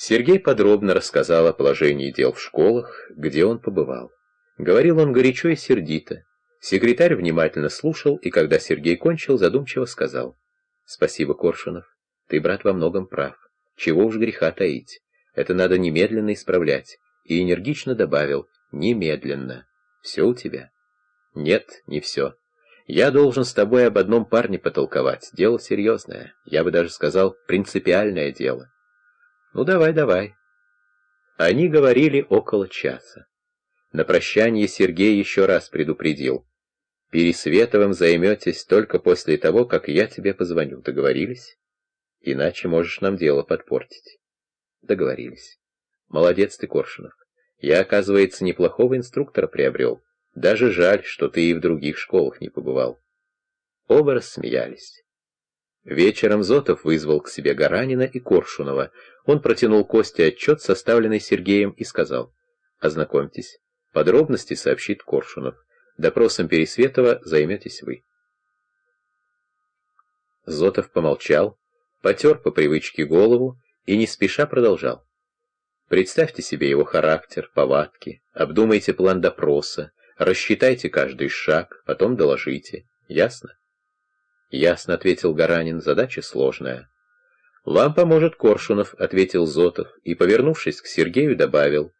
Сергей подробно рассказал о положении дел в школах, где он побывал. Говорил он горячо и сердито. Секретарь внимательно слушал, и когда Сергей кончил, задумчиво сказал. «Спасибо, Коршунов. Ты, брат, во многом прав. Чего уж греха таить. Это надо немедленно исправлять». И энергично добавил «немедленно». «Все у тебя?» «Нет, не все. Я должен с тобой об одном парне потолковать. Дело серьезное. Я бы даже сказал, принципиальное дело». «Ну, давай, давай». Они говорили около часа. На прощание Сергей еще раз предупредил. «Пересветовым займетесь только после того, как я тебе позвоню. Договорились? Иначе можешь нам дело подпортить». Договорились. Молодец ты, Коршунов. Я, оказывается, неплохого инструктора приобрел. Даже жаль, что ты и в других школах не побывал. Оба рассмеялись. Вечером Зотов вызвал к себе Гаранина и Коршунова. Он протянул Косте отчет, составленный Сергеем, и сказал, «Ознакомьтесь, Подробности сообщит Коршунов. Допросом Пересветова займетесь вы. Зотов помолчал, потер по привычке голову и не спеша продолжал. Представьте себе его характер, повадки, обдумайте план допроса, рассчитайте каждый шаг, потом доложите. Ясно? Ясно, ответил Гаранин, задача сложная. Вам поможет Коршунов, ответил Зотов и, повернувшись к Сергею, добавил.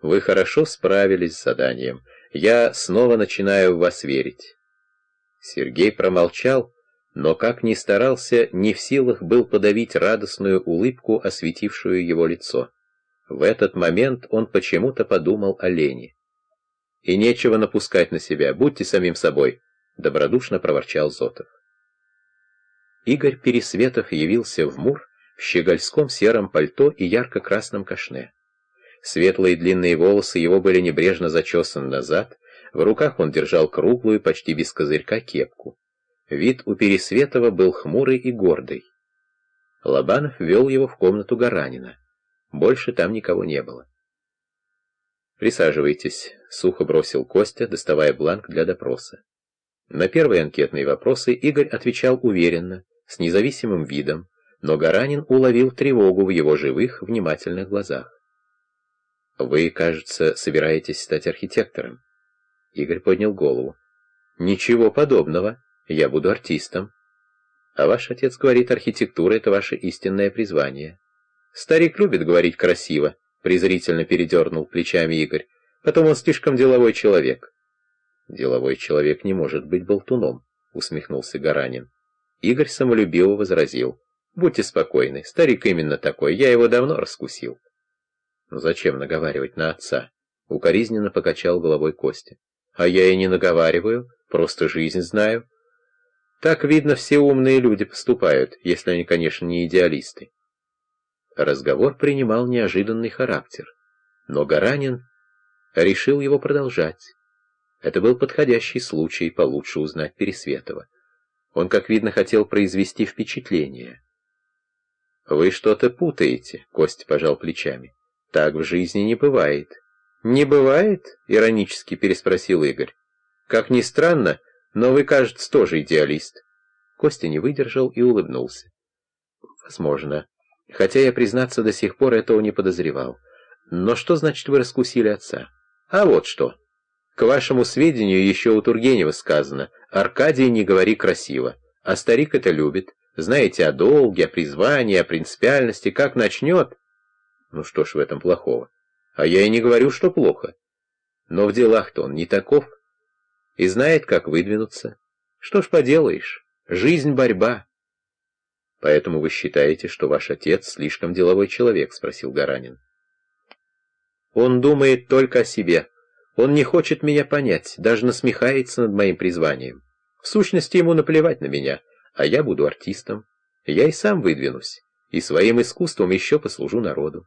Вы хорошо справились с заданием. Я снова начинаю в вас верить. Сергей промолчал, но, как ни старался, не в силах был подавить радостную улыбку, осветившую его лицо. В этот момент он почему-то подумал о Лене. «И нечего напускать на себя, будьте самим собой», — добродушно проворчал Зотов. Игорь Пересветов явился в Мур в щегольском сером пальто и ярко-красном кашне. Светлые длинные волосы его были небрежно зачесаны назад, в руках он держал круглую, почти без козырька, кепку. Вид у Пересветова был хмурый и гордый. Лобанов вел его в комнату Гаранина. Больше там никого не было. «Присаживайтесь», — сухо бросил Костя, доставая бланк для допроса. На первые анкетные вопросы Игорь отвечал уверенно, с независимым видом, но Гаранин уловил тревогу в его живых, внимательных глазах. «Вы, кажется, собираетесь стать архитектором?» Игорь поднял голову. «Ничего подобного. Я буду артистом. А ваш отец говорит, архитектура — это ваше истинное призвание. Старик любит говорить красиво», — презрительно передернул плечами Игорь. «Потом он слишком деловой человек». «Деловой человек не может быть болтуном», — усмехнулся Гаранин. Игорь самолюбиво возразил. «Будьте спокойны, старик именно такой, я его давно раскусил». Ну зачем наговаривать на отца? Укоризненно покачал головой Костя. А я и не наговариваю, просто жизнь знаю. Так, видно, все умные люди поступают, если они, конечно, не идеалисты. Разговор принимал неожиданный характер, но Гаранин решил его продолжать. Это был подходящий случай получше узнать Пересветова. Он, как видно, хотел произвести впечатление. «Вы что-то путаете», — Костя пожал плечами. Так в жизни не бывает. «Не бывает?» — иронически переспросил Игорь. «Как ни странно, но вы, кажется, тоже идеалист». Костя не выдержал и улыбнулся. «Возможно. Хотя я, признаться, до сих пор этого не подозревал. Но что значит вы раскусили отца? А вот что. К вашему сведению, еще у Тургенева сказано, «Аркадий, не говори красиво». А старик это любит. Знаете о долге, о призвании, о принципиальности. Как начнет... Ну что ж в этом плохого? А я и не говорю, что плохо. Но в делах-то он не таков. И знает, как выдвинуться. Что ж поделаешь, жизнь — борьба. Поэтому вы считаете, что ваш отец слишком деловой человек, спросил Гаранин. Он думает только о себе. Он не хочет меня понять, даже насмехается над моим призванием. В сущности, ему наплевать на меня, а я буду артистом. Я и сам выдвинусь, и своим искусством еще послужу народу.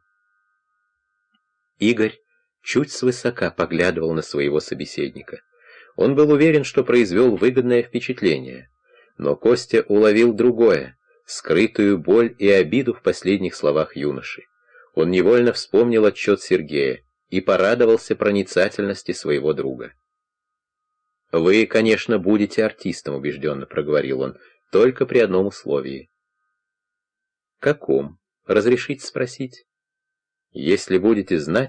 Игорь чуть свысока поглядывал на своего собеседника. Он был уверен, что произвел выгодное впечатление. Но Костя уловил другое, скрытую боль и обиду в последних словах юноши. Он невольно вспомнил отчет Сергея и порадовался проницательности своего друга. «Вы, конечно, будете артистом», — убежденно проговорил он, — «только при одном условии». «Каком? Разрешите спросить?» Если будете знать,